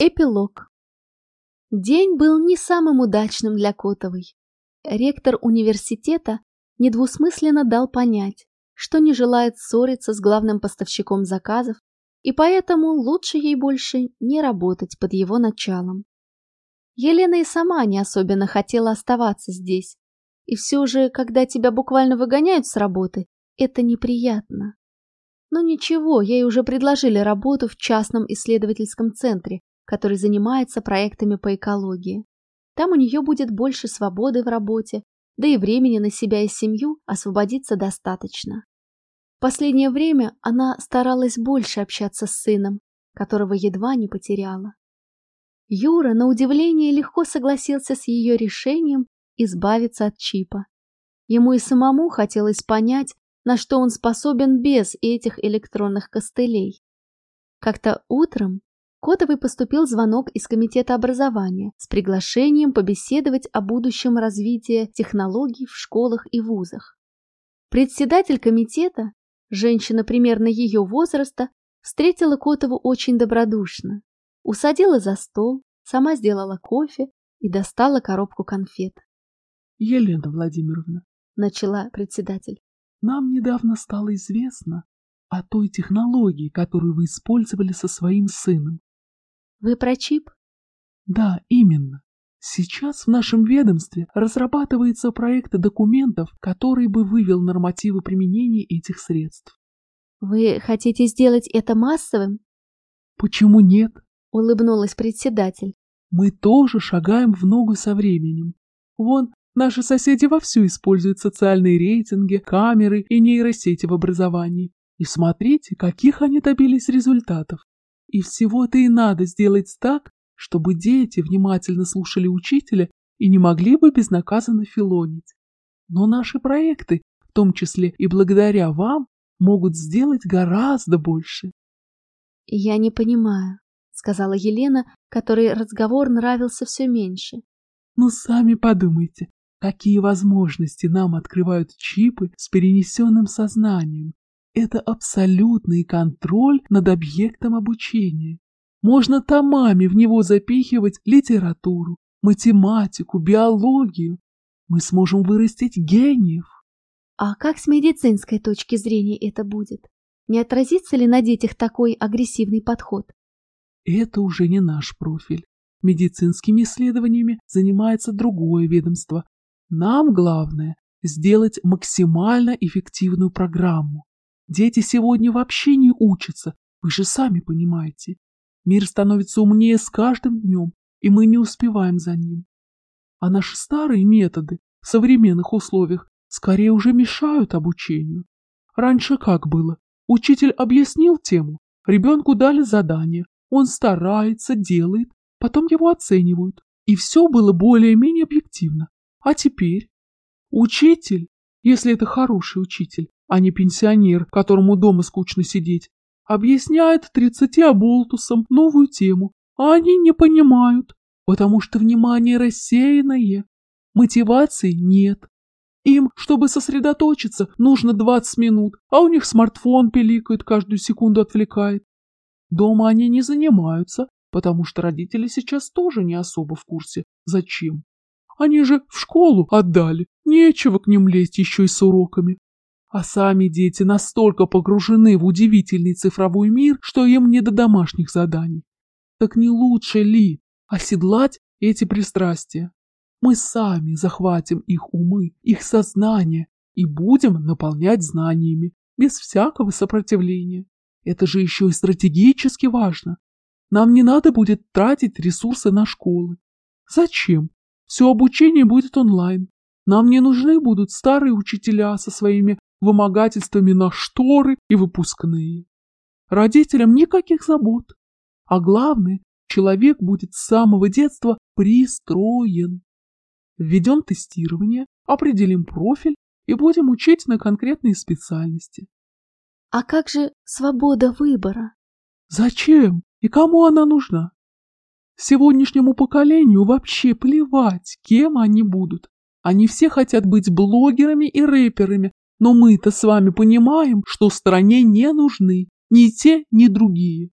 Эпилог. День был не самым удачным для Котовой. Ректор университета недвусмысленно дал понять, что не желает ссориться с главным поставщиком заказов, и поэтому лучше ей больше не работать под его началом. Елена и сама не особенно хотела оставаться здесь, и все же, когда тебя буквально выгоняют с работы, это неприятно. Но ничего, ей уже предложили работу в частном исследовательском центре, который занимается проектами по экологии. Там у нее будет больше свободы в работе, да и времени на себя и семью освободиться достаточно. В последнее время она старалась больше общаться с сыном, которого едва не потеряла. Юра, на удивление, легко согласился с ее решением избавиться от чипа. Ему и самому хотелось понять, на что он способен без этих электронных костылей. Как-то утром Котовый поступил звонок из комитета образования с приглашением побеседовать о будущем развитии технологий в школах и вузах. Председатель комитета, женщина примерно ее возраста, встретила Котову очень добродушно. Усадила за стол, сама сделала кофе и достала коробку конфет. — Елена Владимировна, — начала председатель, нам недавно стало известно о той технологии, которую вы использовали со своим сыном. Вы про чип? Да, именно. Сейчас в нашем ведомстве разрабатывается проект документов, который бы вывел нормативы применения этих средств. Вы хотите сделать это массовым? Почему нет? Улыбнулась председатель. Мы тоже шагаем в ногу со временем. Вон, Наши соседи вовсю используют социальные рейтинги, камеры и нейросети в образовании. И смотрите, каких они добились результатов. И всего-то и надо сделать так, чтобы дети внимательно слушали учителя и не могли бы безнаказанно филонить. Но наши проекты, в том числе и благодаря вам, могут сделать гораздо больше. «Я не понимаю», — сказала Елена, которой разговор нравился все меньше. «Ну, сами подумайте, Какие возможности нам открывают чипы с перенесенным сознанием? Это абсолютный контроль над объектом обучения. Можно томами в него запихивать литературу, математику, биологию. Мы сможем вырастить гениев. А как с медицинской точки зрения это будет? Не отразится ли на детях такой агрессивный подход? Это уже не наш профиль. Медицинскими исследованиями занимается другое ведомство, нам главное сделать максимально эффективную программу. Дети сегодня вообще не учатся, вы же сами понимаете. Мир становится умнее с каждым днем, и мы не успеваем за ним. А наши старые методы в современных условиях скорее уже мешают обучению. Раньше как было? Учитель объяснил тему, ребенку дали задание, он старается, делает, потом его оценивают, и все было более-менее объективно. А теперь? Учитель, если это хороший учитель, а не пенсионер, которому дома скучно сидеть, объясняет тридцати оболтусам новую тему, а они не понимают, потому что внимание рассеянное, мотивации нет. Им, чтобы сосредоточиться, нужно 20 минут, а у них смартфон пиликает, каждую секунду отвлекает. Дома они не занимаются, потому что родители сейчас тоже не особо в курсе, зачем. Они же в школу отдали, нечего к ним лезть еще и с уроками. А сами дети настолько погружены в удивительный цифровой мир, что им не до домашних заданий. Так не лучше ли оседлать эти пристрастия? Мы сами захватим их умы, их сознание и будем наполнять знаниями, без всякого сопротивления. Это же еще и стратегически важно. Нам не надо будет тратить ресурсы на школы. Зачем? Все обучение будет онлайн. Нам не нужны будут старые учителя со своими вымогательствами на шторы и выпускные. Родителям никаких забот. А главное, человек будет с самого детства пристроен. Введем тестирование, определим профиль и будем учить на конкретные специальности. А как же свобода выбора? Зачем? И кому она нужна? Сегодняшнему поколению вообще плевать, кем они будут. Они все хотят быть блогерами и рэперами, но мы-то с вами понимаем, что стране не нужны ни те, ни другие.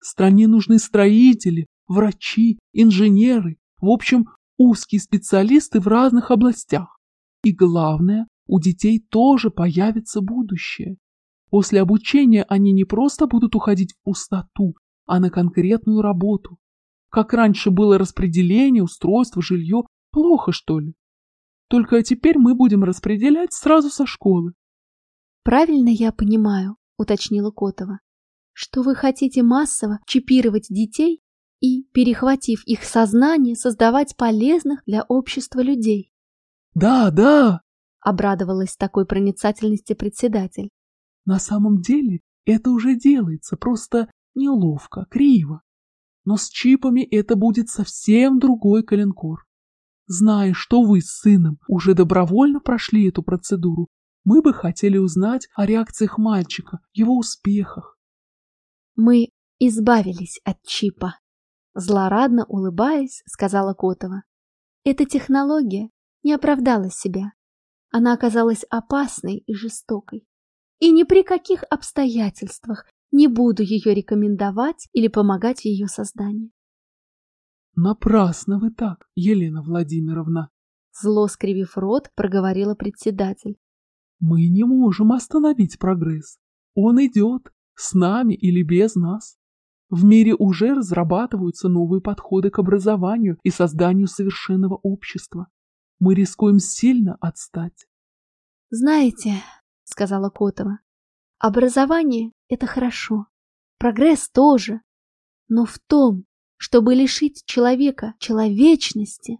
Стране нужны строители, врачи, инженеры, в общем, узкие специалисты в разных областях. И главное, у детей тоже появится будущее. После обучения они не просто будут уходить в пустоту, а на конкретную работу. Как раньше было распределение, устройство, жилье, плохо что ли? Только теперь мы будем распределять сразу со школы. Правильно я понимаю, уточнила Котова, что вы хотите массово чипировать детей и, перехватив их сознание, создавать полезных для общества людей. Да, да, обрадовалась такой проницательности председатель. На самом деле это уже делается, просто неловко, криво. Но с чипами это будет совсем другой коленкор. Зная, что вы с сыном уже добровольно прошли эту процедуру, мы бы хотели узнать о реакциях мальчика, его успехах. Мы избавились от чипа. Злорадно улыбаясь, сказала Котова. Эта технология не оправдала себя. Она оказалась опасной и жестокой. И ни при каких обстоятельствах не буду ее рекомендовать или помогать в ее создании. Напрасно вы так, Елена Владимировна. Зло скривив рот, проговорила председатель. Мы не можем остановить прогресс. Он идет, с нами или без нас. В мире уже разрабатываются новые подходы к образованию и созданию совершенного общества. Мы рискуем сильно отстать. Знаете, сказала Котова, образование – это хорошо, прогресс тоже, но в том, чтобы лишить человека человечности,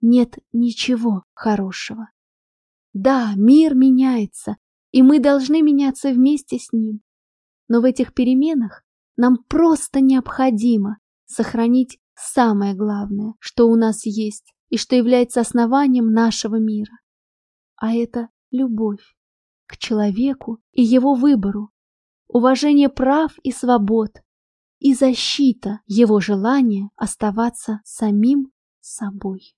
нет ничего хорошего. Да, мир меняется, и мы должны меняться вместе с ним. Но в этих переменах нам просто необходимо сохранить самое главное, что у нас есть и что является основанием нашего мира. А это любовь к человеку и его выбору, уважение прав и свобод, и защита его желания оставаться самим собой.